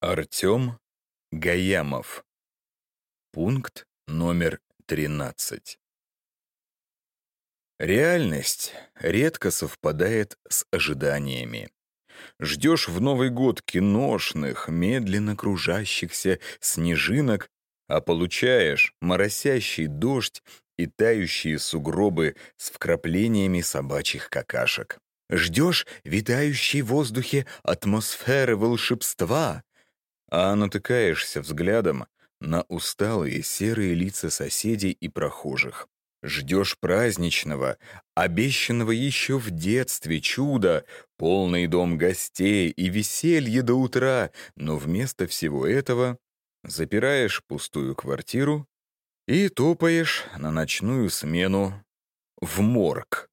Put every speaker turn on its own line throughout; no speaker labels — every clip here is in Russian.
Артем Гаямов. Пункт номер 13. Реальность редко совпадает с ожиданиями. Ждешь в Новый год киношных, медленно кружащихся снежинок, а получаешь моросящий дождь и тающие сугробы с вкраплениями собачьих какашек. Ждешь витающей в воздухе атмосферы волшебства, а натыкаешься взглядом на усталые серые лица соседей и прохожих. Ждешь праздничного, обещанного еще в детстве чуда, полный дом гостей и веселье до утра, но вместо всего этого запираешь пустую квартиру и топаешь на ночную смену в морг.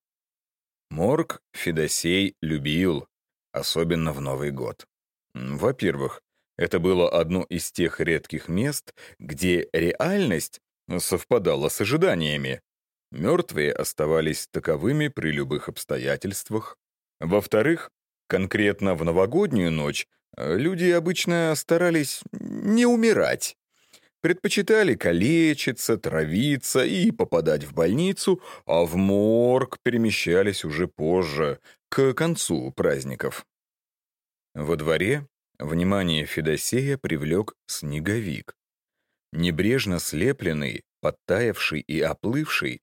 Морг Федосей любил, особенно в Новый год. Во-первых, это было одно из тех редких мест, где реальность совпадала с ожиданиями. Мертвые оставались таковыми при любых обстоятельствах. Во-вторых, конкретно в новогоднюю ночь люди обычно старались не умирать. Предпочитали калечиться, травиться и попадать в больницу, а в морг перемещались уже позже, к концу праздников. Во дворе Внимание Федосея привлек снеговик. Небрежно слепленный, подтаявший и оплывший,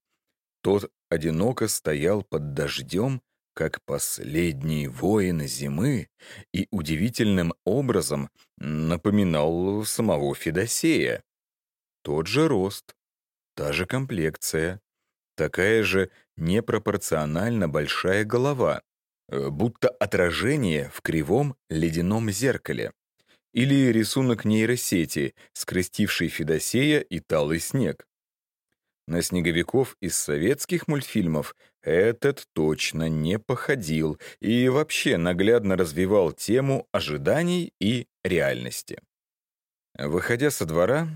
тот одиноко стоял под дождем, как последний воин зимы, и удивительным образом напоминал самого Федосея. Тот же рост, та же комплекция, такая же непропорционально большая голова, будто отражение в кривом ледяном зеркале. Или рисунок нейросети, скрестивший Федосея и талый снег. На снеговиков из советских мультфильмов этот точно не походил и вообще наглядно развивал тему ожиданий и реальности. Выходя со двора,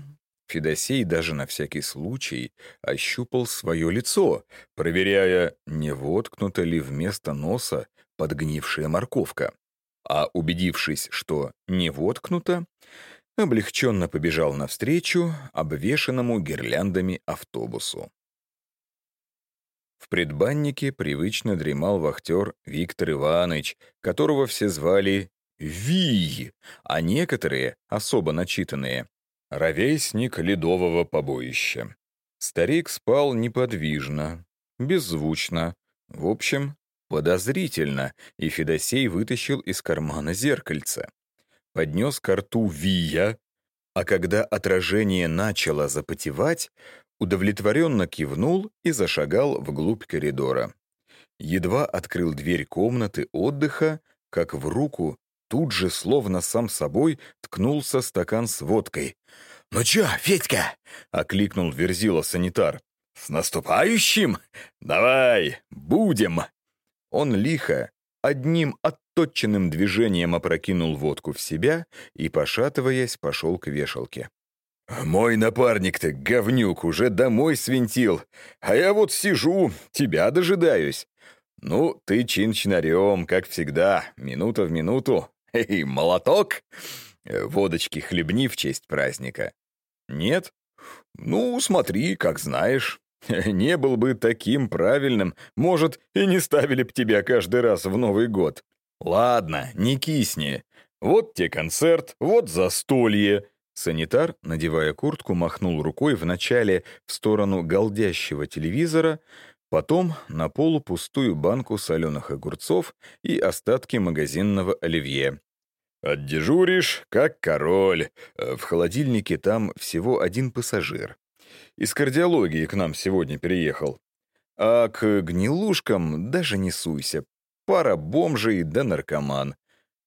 Федосей даже на всякий случай ощупал свое лицо, проверяя, не воткнуто ли вместо носа подгнившая морковка. А убедившись, что не воткнуто, облегченно побежал навстречу обвешанному гирляндами автобусу. В предбаннике привычно дремал вахтер Виктор Иванович, которого все звали Вий, а некоторые, особо начитанные, ровесник ледового побоища. Старик спал неподвижно, беззвучно, в общем, Подозрительно, и Федосей вытащил из кармана зеркальце. Поднес к рту Вия, а когда отражение начало запотевать, удовлетворенно кивнул и зашагал вглубь коридора. Едва открыл дверь комнаты отдыха, как в руку тут же, словно сам собой, ткнулся стакан с водкой. «Ну чё, Федька?» — окликнул Верзила санитар. «С наступающим! Давай, будем!» Он лихо, одним отточенным движением опрокинул водку в себя и, пошатываясь, пошел к вешалке. «Мой напарник-то, говнюк, уже домой свинтил, а я вот сижу, тебя дожидаюсь. Ну, ты чин-чинарем, как всегда, минута в минуту. Эй, молоток! Водочки хлебни в честь праздника. Нет? Ну, смотри, как знаешь. Не был бы таким правильным, может, и не ставили б тебя каждый раз в Новый год. Ладно, не кисни. Вот те концерт, вот застолье. Санитар, надевая куртку, махнул рукой вначале в сторону голдящего телевизора, потом на полу пустую банку соленых огурцов и остатки магазинного оливье. «Отдежуришь, как король. В холодильнике там всего один пассажир. Из кардиологии к нам сегодня переехал. А к гнилушкам даже не суйся. Пара бомжей да наркоман.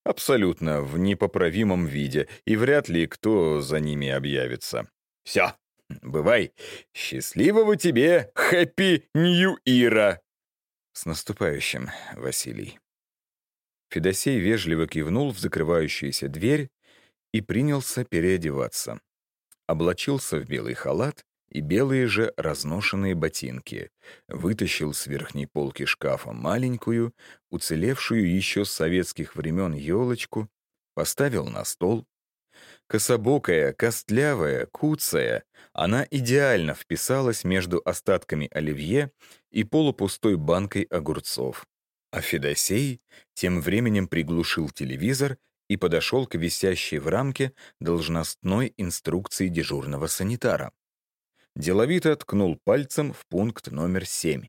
Абсолютно в непоправимом виде, и вряд ли кто за ними объявится. Все, бывай. Счастливого тебе, хэппи нью-ира! С наступающим, Василий. Федосей вежливо кивнул в закрывающуюся дверь и принялся переодеваться. Облачился в белый халат и белые же разношенные ботинки, вытащил с верхней полки шкафа маленькую, уцелевшую еще с советских времен елочку, поставил на стол, Кособокая, костлявая, куцая, она идеально вписалась между остатками оливье и полупустой банкой огурцов. А Федосей тем временем приглушил телевизор и подошел к висящей в рамке должностной инструкции дежурного санитара. Деловито ткнул пальцем в пункт номер семь.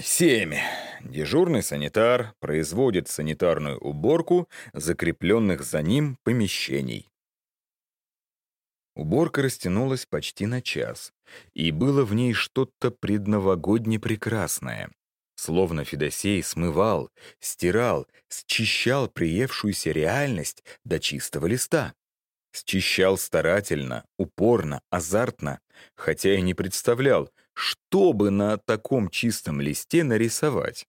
Семь. Дежурный санитар производит санитарную уборку закрепленных за ним помещений. Уборка растянулась почти на час, и было в ней что-то предновогодне прекрасное. Словно Федосей смывал, стирал, счищал приевшуюся реальность до чистого листа. Счищал старательно, упорно, азартно, хотя и не представлял, что бы на таком чистом листе нарисовать.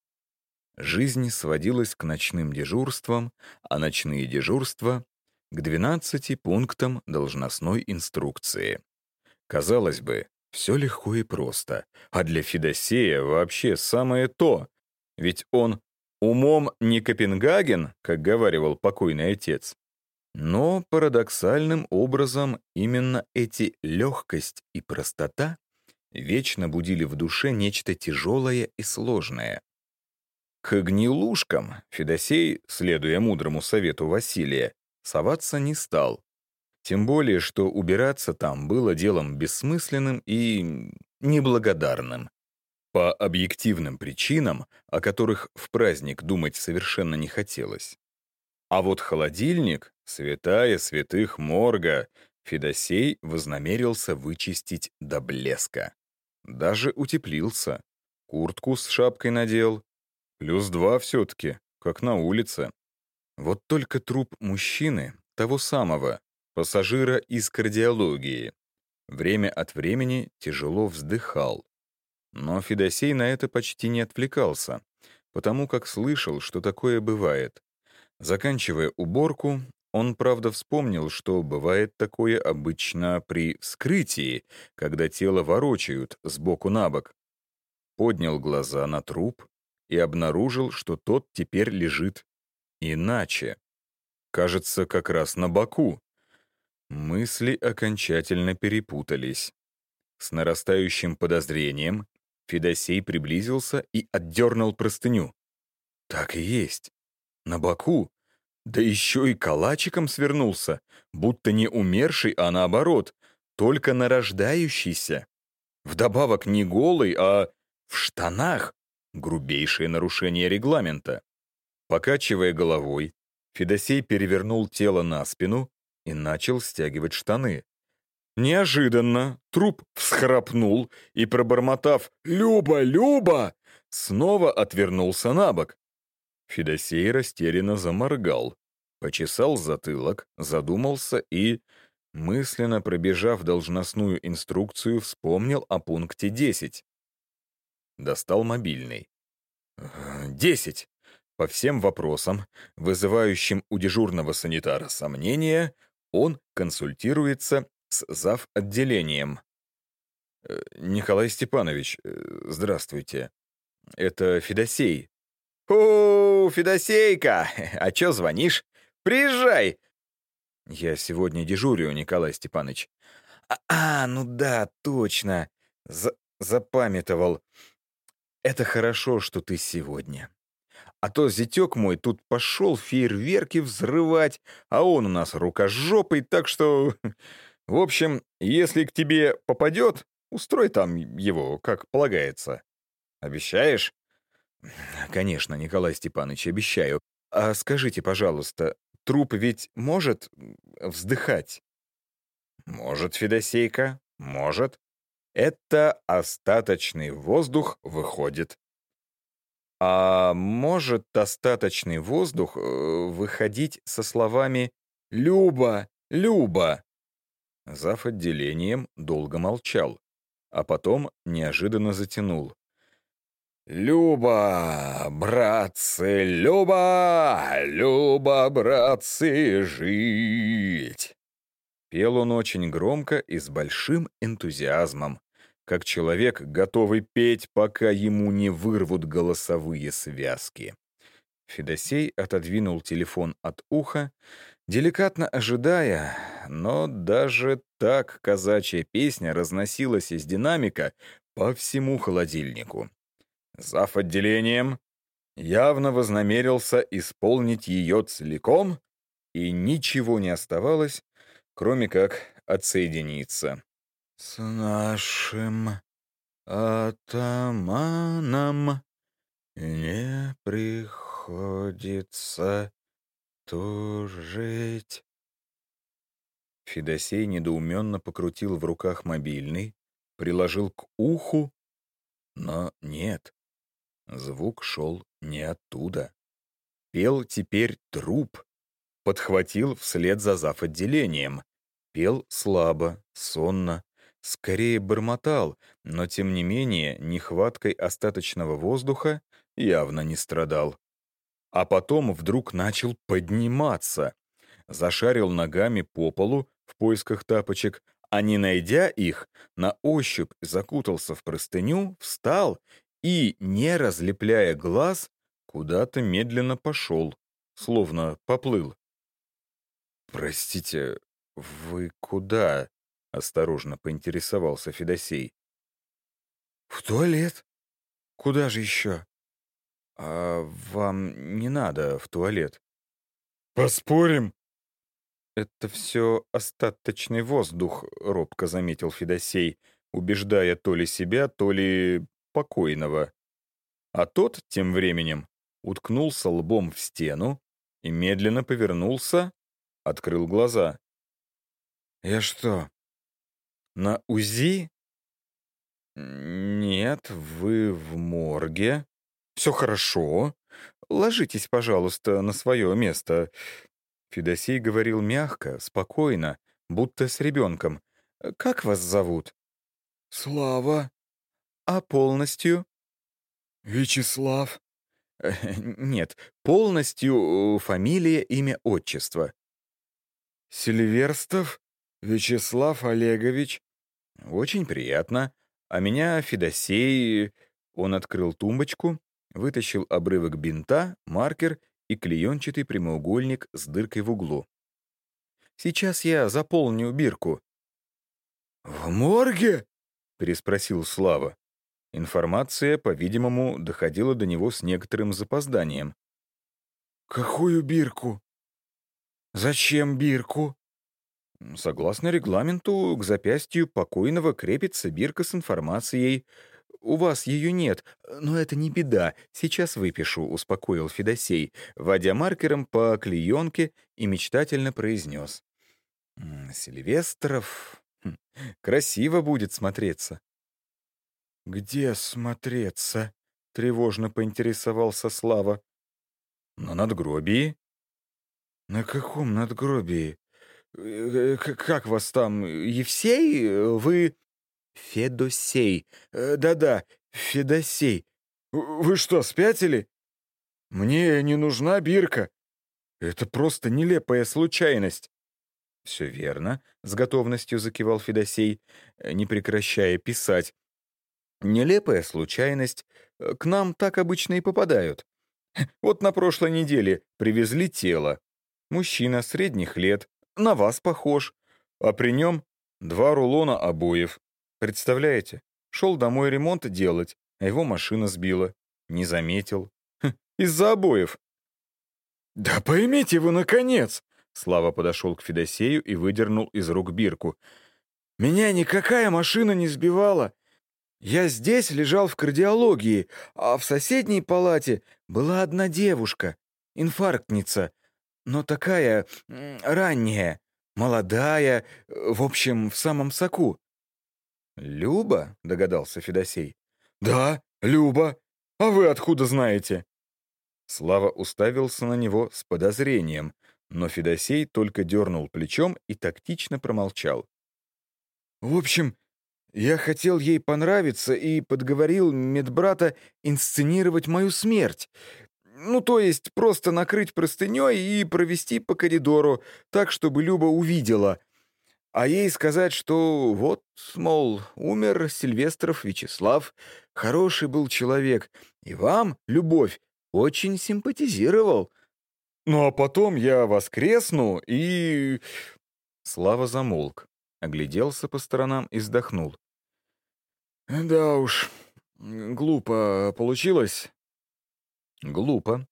Жизнь сводилась к ночным дежурствам, а ночные дежурства — к 12 пунктам должностной инструкции. Казалось бы, все легко и просто, а для Федосея вообще самое то, ведь он умом не Копенгаген, как говаривал покойный отец. Но парадоксальным образом именно эти легкость и простота вечно будили в душе нечто тяжелое и сложное. К гнилушкам Федосей, следуя мудрому совету Василия, соваться не стал. Тем более, что убираться там было делом бессмысленным и неблагодарным. По объективным причинам, о которых в праздник думать совершенно не хотелось. А вот холодильник, святая святых морга, Федосей вознамерился вычистить до блеска. Даже утеплился. Куртку с шапкой надел. Плюс два все-таки, как на улице. Вот только труп мужчины, того самого, пассажира из кардиологии, время от времени тяжело вздыхал. Но Федосей на это почти не отвлекался, потому как слышал, что такое бывает. Заканчивая уборку, он, правда, вспомнил, что бывает такое обычно при вскрытии, когда тело ворочают сбоку на бок. Поднял глаза на труп и обнаружил, что тот теперь лежит иначе. Кажется, как раз на боку. Мысли окончательно перепутались. С нарастающим подозрением Федосей приблизился и отдернул простыню. Так и есть. На боку. Да еще и калачиком свернулся, будто не умерший, а наоборот, только нарождающийся. Вдобавок не голый, а в штанах. Грубейшее нарушение регламента. Покачивая головой, Федосей перевернул тело на спину и начал стягивать штаны. Неожиданно труп всхрапнул и, пробормотав «Люба, Люба!», снова отвернулся на бок. Федосей растерянно заморгал, почесал затылок, задумался и, мысленно пробежав должностную инструкцию, вспомнил о пункте 10. Достал мобильный. «Десять!» По всем вопросам, вызывающим у дежурного санитара сомнения, он консультируется с зав. отделением. «Э, «Николай Степанович, э, здравствуйте. Это Федосей. «О, Федосейка! А чё звонишь? Приезжай!» «Я сегодня дежурю, Николай Степанович». «А, а ну да, точно. За запамятовал. Это хорошо, что ты сегодня. А то зятек мой тут пошел фейерверки взрывать, а он у нас рукожопый, так что... В общем, если к тебе попадет, устрой там его, как полагается. Обещаешь?» «Конечно, Николай Степанович, обещаю. А скажите, пожалуйста, труп ведь может вздыхать?» «Может, Федосейка, может. Это остаточный воздух выходит». «А может остаточный воздух э, выходить со словами «Люба, Люба»?» Зав. отделением долго молчал, а потом неожиданно затянул. «Люба, братцы, Люба, Люба, братцы, жить!» Пел он очень громко и с большим энтузиазмом, как человек, готовый петь, пока ему не вырвут голосовые связки. Федосей отодвинул телефон от уха, Деликатно ожидая, но даже так казачья песня разносилась из динамика по всему холодильнику. Зав. отделением явно вознамерился исполнить ее целиком, и ничего не оставалось, кроме как отсоединиться. «С нашим атаманом не приходится тужить». Федосей недоуменно покрутил в руках мобильный, приложил к уху, но нет, звук шел не оттуда. Пел теперь труп, подхватил вслед за зав. отделением. Пел слабо, сонно, скорее бормотал, но тем не менее нехваткой остаточного воздуха явно не страдал. А потом вдруг начал подниматься, зашарил ногами по полу в поисках тапочек, а не найдя их, на ощупь закутался в простыню, встал и, не разлепляя глаз, куда-то медленно пошел, словно поплыл. «Простите, вы куда?» — осторожно поинтересовался Федосей. «В туалет. Куда же еще?» «А вам не надо в туалет».
«Поспорим?»
«Это все остаточный воздух», — робко заметил Федосей, убеждая то ли себя, то ли покойного. А тот, тем временем, уткнулся лбом в стену и медленно повернулся, открыл глаза. «Я что, на УЗИ?» «Нет, вы в морге. Все хорошо. Ложитесь, пожалуйста, на свое место». Федосей говорил мягко, спокойно, будто с ребенком. «Как вас зовут?»
«Слава».
«А полностью?»
«Вячеслав».
«Нет, полностью э, фамилия, имя, отчество».
«Сильверстов Вячеслав Олегович».
«Очень приятно. А меня Федосей...» Он открыл тумбочку, вытащил обрывок бинта, маркер и клеенчатый прямоугольник с дыркой в углу. «Сейчас я заполню бирку».
«В морге?»
— переспросил Слава. Информация, по-видимому, доходила до него с некоторым запозданием.
«Какую бирку? Зачем бирку?»
Согласно регламенту, к запястью покойного крепится бирка с информацией. У вас ее нет, но это не беда. Сейчас выпишу, успокоил Федосей, водя маркером по клеенке и мечтательно произнес. Сильвестров хм, красиво будет смотреться.
«Где смотреться?» — тревожно поинтересовался Слава.
«На надгробии».
«На каком надгробии? Э, как вас там, Евсей? Вы...»
«Федосей.
Э, да-да, Федосей. Вы что, спятили? Мне не нужна бирка. Это просто нелепая случайность».
«Все верно», — с готовностью закивал Федосей, не прекращая писать. Нелепая случайность. Э, к нам так обычно и попадают. Вот на прошлой неделе привезли тело. Мужчина средних лет, на вас похож. А при нем два рулона обоев. Представляете? Шел домой ремонт делать, а его машина сбила. Не заметил. Хм, из-за обоев.
«Да поймите вы, наконец!»
Слава подошел к Федосею и выдернул из рук бирку.
«Меня никакая машина не сбивала. Я здесь лежал в кардиологии, а в соседней палате была одна девушка, инфарктница, но такая ранняя, молодая, в общем, в самом соку.
«Люба?» — догадался Федосей.
«Да, Люба. А вы откуда знаете?»
Слава уставился на него с подозрением, но Федосей только дернул плечом и тактично промолчал.
«В общем, я хотел ей понравиться и подговорил медбрата инсценировать мою смерть. Ну, то есть просто накрыть простыней и провести по коридору, так, чтобы Люба увидела. А ей сказать, что вот, мол, умер Сильвестров Вячеслав, хороший был человек, и вам, Любовь, очень симпатизировал. Ну а потом я воскресну и...» Слава замолк, огляделся по сторонам и вздохнул. «Да уж, глупо получилось». «Глупо.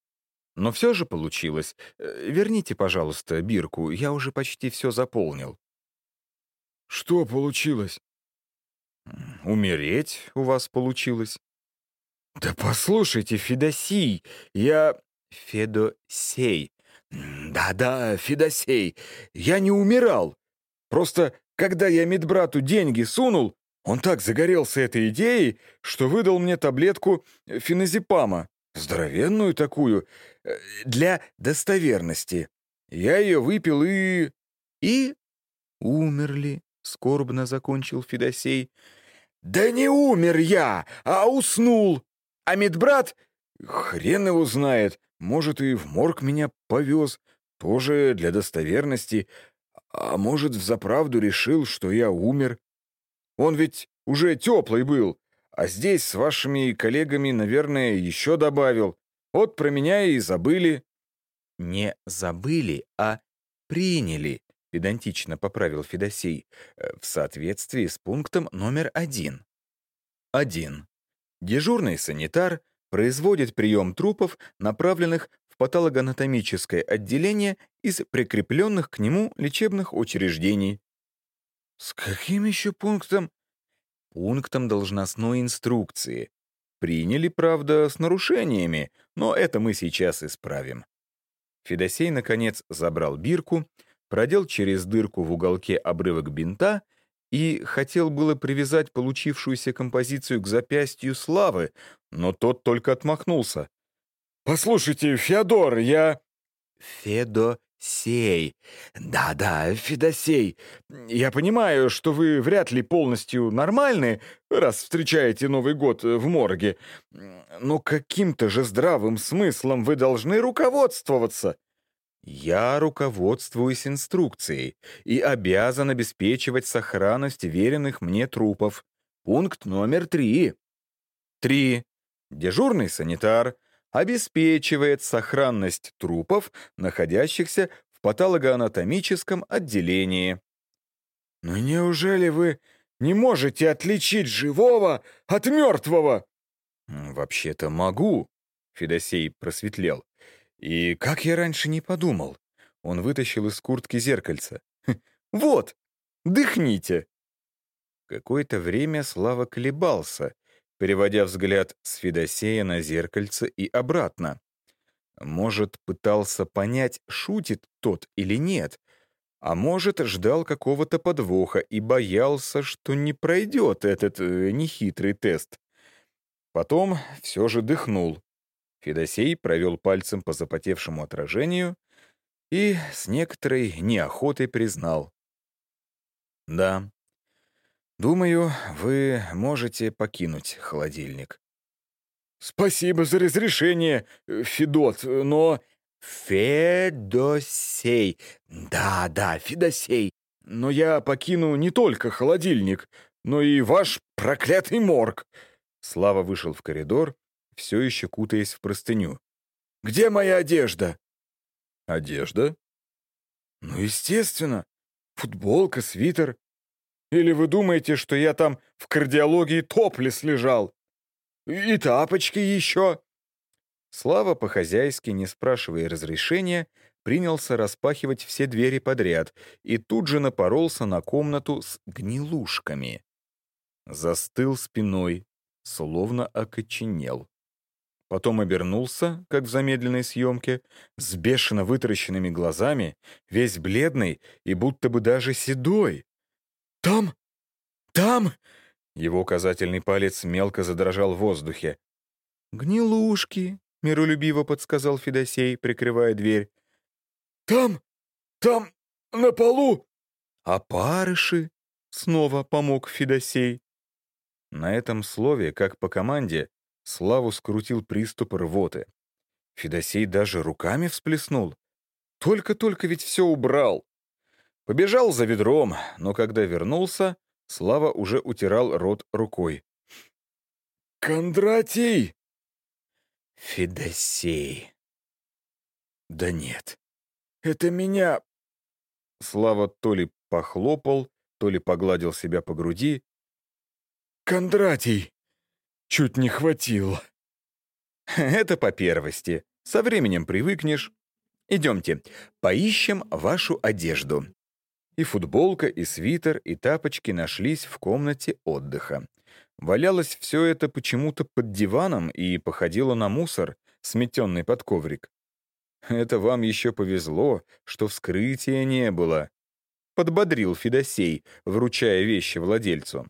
Но все же получилось. Э, верните, пожалуйста, бирку, я уже почти все заполнил». «Что получилось?» «Умереть у вас получилось». «Да послушайте, Федосий, я...» «Федосей». «Да-да, Федосей, я не умирал. Просто, когда я медбрату деньги сунул, он так загорелся этой идеей, что выдал мне таблетку феназепама, здоровенную такую, э, для достоверности. Я ее выпил и... и... умерли, скорбно закончил Федосей. Да не умер я, а уснул. А медбрат, хрен его знает, может, и в морг меня повез, тоже для достоверности, а может, взаправду решил, что я умер. Он ведь уже теплый был, а здесь с вашими коллегами, наверное, еще добавил. Вот про меня и забыли». «Не забыли, а приняли», — педантично поправил Федосей, э, в соответствии с пунктом номер один. Один. Дежурный санитар производит прием трупов, направленных в патологоанатомическое отделение из прикрепленных к нему лечебных учреждений. С каким еще пунктом? Пунктом должностной инструкции. Приняли, правда, с нарушениями, но это мы сейчас исправим. Федосей, наконец, забрал бирку, продел через дырку в уголке обрывок бинта и хотел было привязать получившуюся композицию к запястью Славы, но тот только отмахнулся. «Послушайте, Феодор, я...» «Федосей. Да-да, Федосей. Я понимаю, что вы вряд ли полностью нормальны, раз встречаете Новый год в морге. Но каким-то же здравым смыслом вы должны руководствоваться». «Я руководствуюсь инструкцией и обязан обеспечивать сохранность веренных мне трупов. Пункт номер три». Три. Дежурный санитар обеспечивает сохранность трупов, находящихся в патологоанатомическом отделении. «Но неужели вы не можете отличить живого от мертвого?» «Вообще-то могу», — Федосей просветлел. «И как я раньше не подумал?» Он вытащил из куртки зеркальце. «Хм, «Вот, дыхните!» Какое-то время Слава колебался, переводя взгляд с Федосея на зеркальце и обратно. Может, пытался понять, шутит тот или нет, а может, ждал какого-то подвоха и боялся, что не пройдет этот э, нехитрый тест. Потом все же дыхнул. Федосей провел пальцем по запотевшему отражению и с некоторой неохотой признал. «Да, Думаю, вы можете покинуть холодильник. Спасибо за разрешение, Федот, но... Федосей. Да, да, Федосей. Но я покину не только холодильник, но и ваш проклятый морг. Слава вышел в коридор, все еще кутаясь в простыню. «Где моя одежда?» «Одежда?» «Ну, естественно. Футболка, свитер. Или вы думаете, что я там в кардиологии топлес лежал? И тапочки еще!» Слава по-хозяйски, не спрашивая разрешения, принялся распахивать все двери подряд и тут же напоролся на комнату с гнилушками. Застыл спиной, словно окоченел. Потом обернулся, как в замедленной съемке, с бешено вытаращенными глазами, весь бледный и будто бы даже седой. «Там! Там!» Его указательный палец мелко задрожал в воздухе. «Гнилушки!» — миролюбиво подсказал Федосей, прикрывая дверь. «Там! Там! На полу!» «Опарыши!» — снова помог Федосей. На этом слове, как по команде, Славу скрутил приступ рвоты. Федосей даже руками всплеснул. Только-только ведь все убрал. Побежал за ведром, но когда вернулся, Слава уже утирал рот рукой. «Кондратий!» «Федосей!» Да нет, это меня... Слава то ли похлопал, то ли погладил себя по груди. Кондратий! Чуть не хватило.
Это по первости. Со временем привыкнешь. Идемте, поищем вашу одежду. И футболка, и свитер, и тапочки нашлись в комнате отдыха. Валялось все это почему-то под диваном и походило на мусор, сметенный под коврик. Это вам еще повезло, что вскрытия не было. Подбодрил Федосей, вручая вещи владельцу.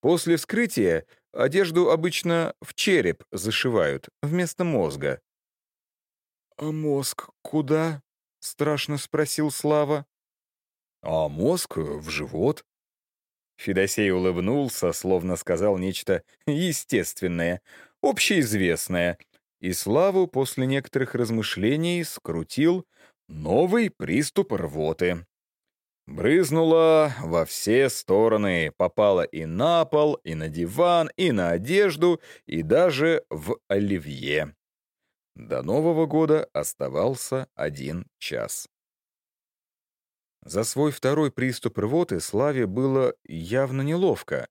После вскрытия одежду обычно в череп зашивают вместо мозга.
«А мозг куда?» — страшно спросил Слава.
«А мозг в живот». Федосей улыбнулся, словно сказал нечто естественное, общеизвестное, и Славу после некоторых размышлений скрутил новый приступ рвоты. Брызнула во все стороны, попала и на пол, и на диван, и на одежду, и даже в оливье. До Нового года оставался один час. За свой второй приступ рвоты Славе было явно неловко.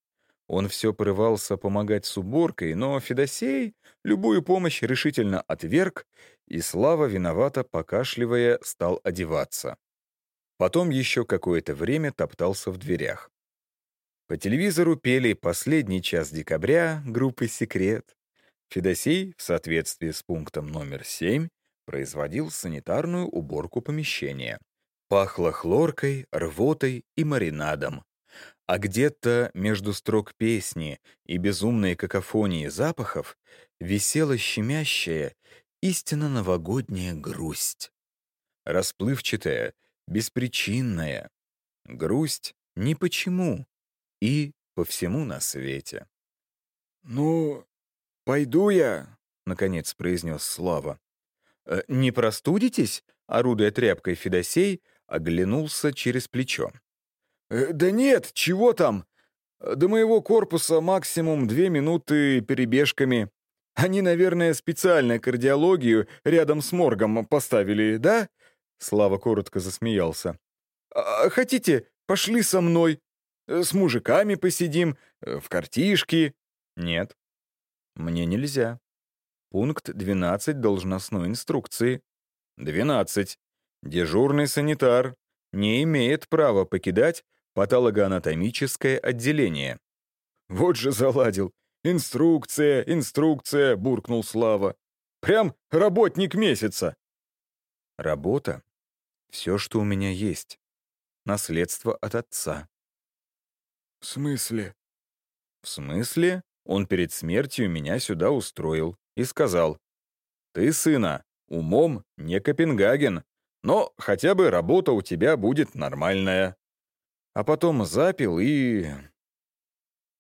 Он все порывался помогать с уборкой, но Федосей любую помощь решительно отверг, и Слава, виновато покашливая, стал одеваться. Потом еще какое-то время топтался в дверях. По телевизору пели «Последний час декабря» группы «Секрет». Федосей, в соответствии с пунктом номер 7, производил санитарную уборку помещения. Пахло хлоркой, рвотой и маринадом. А где-то между строк песни и безумной какофонии запахов висела щемящая, истинно новогодняя грусть. Расплывчатая, беспричинная. Грусть ни почему и по всему на свете.
«Ну, пойду я», — наконец произнес Слава.
«Э, «Не простудитесь?» — орудуя тряпкой Федосей, оглянулся через плечо.
Э, «Да нет, чего там? До моего корпуса максимум две минуты перебежками. Они, наверное, специально кардиологию рядом с моргом поставили, да?» Слава коротко засмеялся. «А «Хотите, пошли со мной? Э, с мужиками посидим, э, в картишки?»
«Нет, мне нельзя. Пункт 12 должностной инструкции. 12. Дежурный санитар не имеет права покидать патологоанатомическое отделение.
Вот же заладил. Инструкция, инструкция, буркнул Слава. Прям работник месяца.
Работа — все, что у меня есть. Наследство от отца.
В смысле?
В смысле? Он перед смертью меня сюда устроил и сказал, «Ты, сына, умом не Копенгаген, но хотя бы работа у тебя будет нормальная». А потом запил и...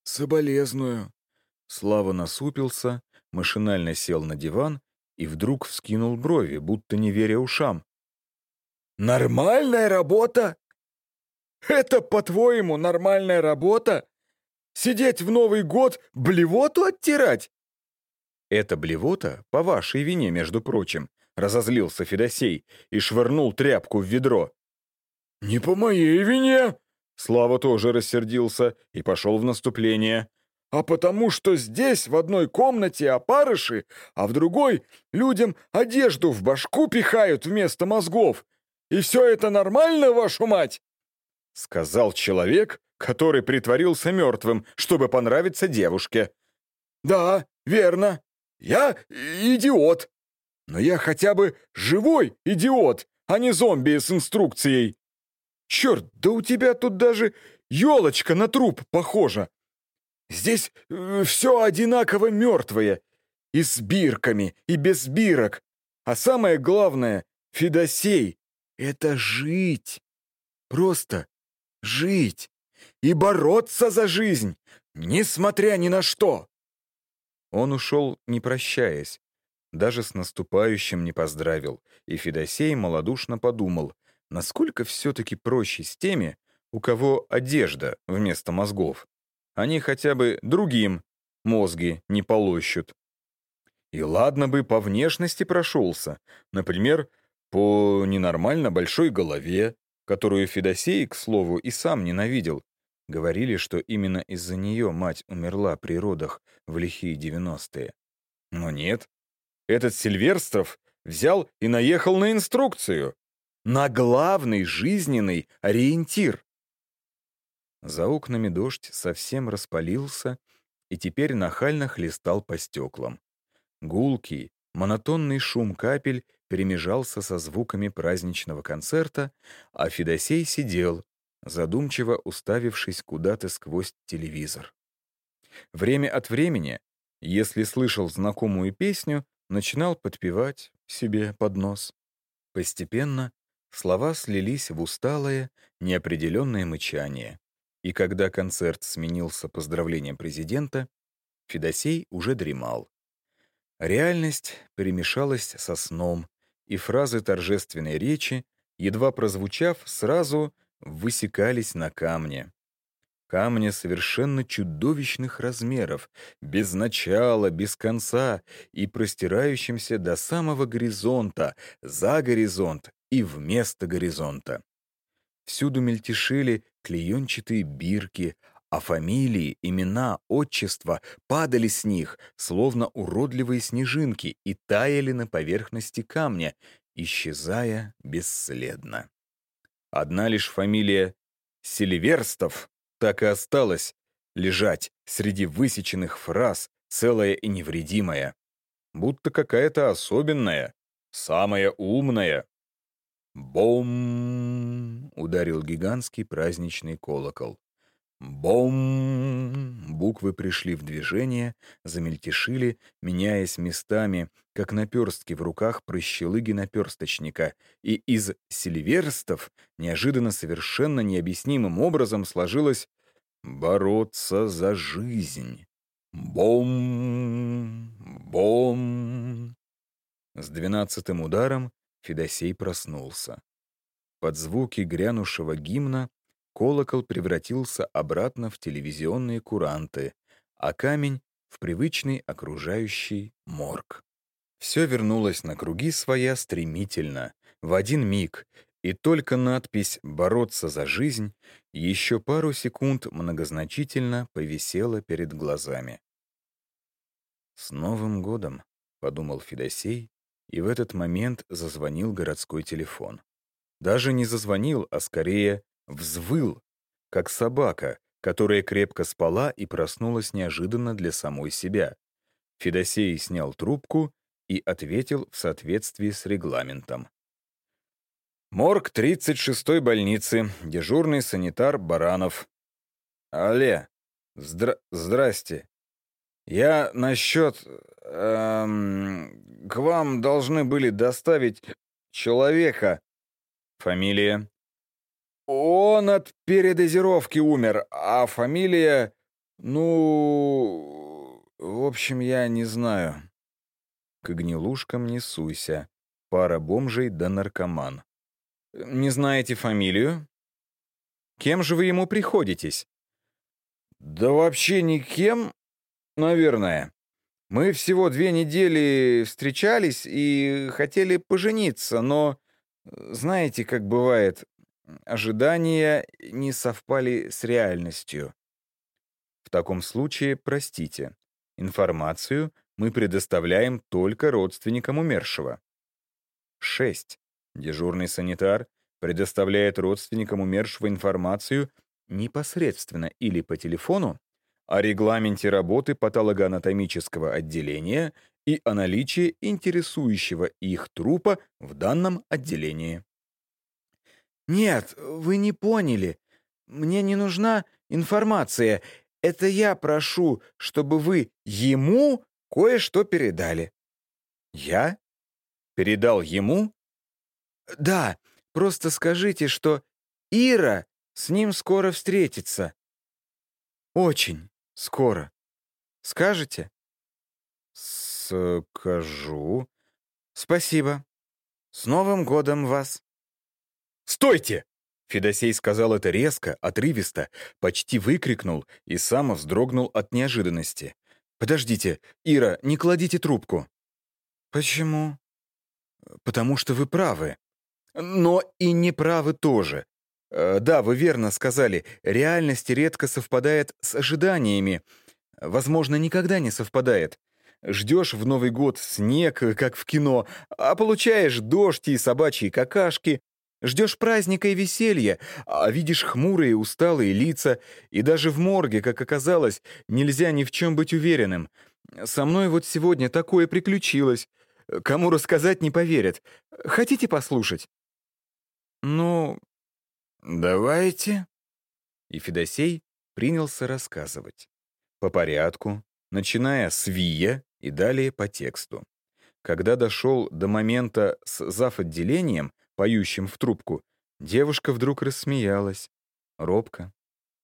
«Соболезную».
Слава насупился, машинально сел на диван и вдруг вскинул брови, будто не веря ушам.
«Нормальная работа? Это, по-твоему, нормальная работа? Сидеть в Новый год, блевоту оттирать?»
«Это блевота по вашей вине, между прочим», — разозлился Федосей и швырнул тряпку в ведро.
«Не по моей вине!»
Слава тоже рассердился и пошел в наступление.
«А потому что здесь, в одной комнате, опарыши, а в другой людям одежду в башку пихают вместо мозгов. И все это нормально, вашу мать?»
Сказал человек, который притворился мертвым, чтобы понравиться девушке.
«Да, верно. Я идиот. Но я хотя бы живой идиот, а не зомби с инструкцией. Черт, да у тебя тут даже елочка на труп похожа. Здесь э, все одинаково мертвое. И с бирками, и без бирок. А самое главное, Федосей, это жить. Просто жить. И бороться за жизнь, несмотря ни на что.
Он ушел, не прощаясь. Даже с наступающим не поздравил, и Федосей малодушно подумал — насколько все-таки проще с теми, у кого одежда вместо мозгов. Они хотя бы другим мозги не полощут. И ладно бы по внешности прошелся, например, по ненормально большой голове, которую Федосей, к слову, и сам ненавидел. Говорили, что именно из-за нее мать умерла при родах в лихие девяностые. Но нет. Этот Сильверстров взял и наехал на инструкцию. На главный жизненный ориентир. За окнами дождь совсем распалился и теперь нахально хлестал по стеклам. Гулкий, монотонный шум капель перемежался со звуками праздничного концерта, а Федосей сидел, задумчиво уставившись куда-то сквозь телевизор. Время от времени, если слышал знакомую песню, начинал подпевать себе под нос. Постепенно слова слились в усталое, неопределенное мычание. И когда концерт сменился поздравлением президента, Федосей уже дремал. Реальность перемешалась со сном, и фразы торжественной речи, едва прозвучав, сразу высекались на камне. Камня совершенно чудовищных размеров, без начала, без конца и простирающимся до самого горизонта, за горизонт и вместо горизонта. Всюду мельтешили клеенчатые бирки, а фамилии, имена, отчества падали с них, словно уродливые снежинки, и таяли на поверхности камня, исчезая бесследно. Одна лишь фамилия Селиверстов так и осталась лежать среди высеченных фраз, целая и невредимая, будто какая-то особенная, самая умная, «Бом!» — ударил гигантский праздничный колокол. «Бом!» Буквы пришли в движение, замельтешили, меняясь местами, как наперстки в руках прыщелыги наперсточника, и из сильверстов неожиданно совершенно необъяснимым образом сложилось «бороться за жизнь». Бом! Бом! С двенадцатым ударом Федосей проснулся. Под звуки грянувшего гимна колокол превратился обратно в телевизионные куранты, а камень — в привычный окружающий морг. Все вернулось на круги своя стремительно, в один миг, и только надпись «Бороться за жизнь» еще пару секунд многозначительно повисела перед глазами. «С Новым годом!» — подумал Федосей, и в этот момент зазвонил городской телефон. Даже не зазвонил, а скорее взвыл, как собака, которая крепко спала и проснулась неожиданно для самой себя. Федосей снял трубку и ответил в соответствии с регламентом. «Морг 36-й больницы, дежурный санитар Баранов». «Алле, здра здрасте. Я насчет... Эм, к вам должны были доставить человека. Фамилия? Он от передозировки умер, а фамилия... Ну... В общем, я не знаю. К гнилушкам не суйся. Пара бомжей да наркоман. Не знаете фамилию? Кем же вы ему приходитесь? Да вообще никем, Наверное. Мы всего две недели встречались и хотели пожениться, но, знаете, как бывает, ожидания не совпали с реальностью. В таком случае, простите, информацию мы предоставляем только родственникам умершего. 6. Дежурный санитар предоставляет родственникам умершего информацию непосредственно или по телефону, о регламенте работы патологоанатомического отделения и о наличии интересующего их трупа в данном отделении. «Нет, вы не поняли. Мне не нужна информация. Это я прошу, чтобы вы ему кое-что передали». «Я? Передал ему?» «Да, просто скажите, что Ира с ним скоро встретится». «Очень». Скоро. Скажете? Скажу. Спасибо. С Новым годом вас. Стойте! Федосей сказал это резко, отрывисто, почти выкрикнул и сам вздрогнул от неожиданности. «Подождите, Ира, не кладите трубку». «Почему?»
потому что вы правы. Но и не правы тоже. Э, да, вы верно сказали, реальность редко совпадает с ожиданиями. Возможно, никогда не совпадает. Ждешь в Новый год снег, как в кино, а получаешь дождь и собачьи какашки. Ждешь праздника и веселья, а видишь хмурые, усталые лица, и даже в морге, как оказалось, нельзя ни в чем быть уверенным. Со мной вот сегодня такое приключилось. Кому рассказать не поверят. Хотите послушать? Ну, давайте. И Федосей принялся рассказывать. По порядку, начиная с Вия и далее по тексту. Когда дошел до момента с зав. отделением, поющим в трубку, девушка вдруг рассмеялась. Робко,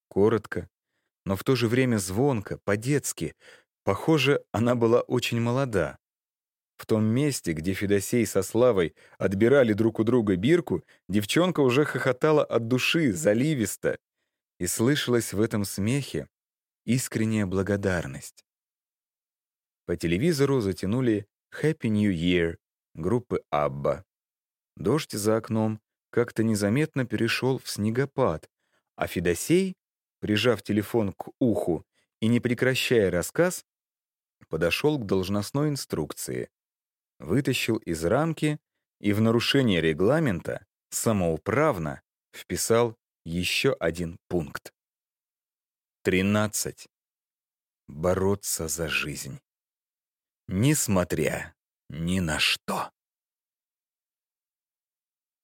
коротко, но в то же время звонко, по-детски. Похоже, она была очень молода. В том месте, где Федосей со Славой отбирали друг у друга бирку, девчонка уже хохотала от души, заливисто, и слышалась в этом смехе искренняя благодарность. По телевизору затянули «Happy New Year» группы «Абба». Дождь за окном как-то незаметно перешел в снегопад, а Федосей, прижав телефон к уху и не прекращая рассказ, подошел к должностной инструкции, вытащил из рамки и в нарушение регламента самоуправно вписал еще один пункт. 13. Бороться за жизнь. Несмотря ни на что.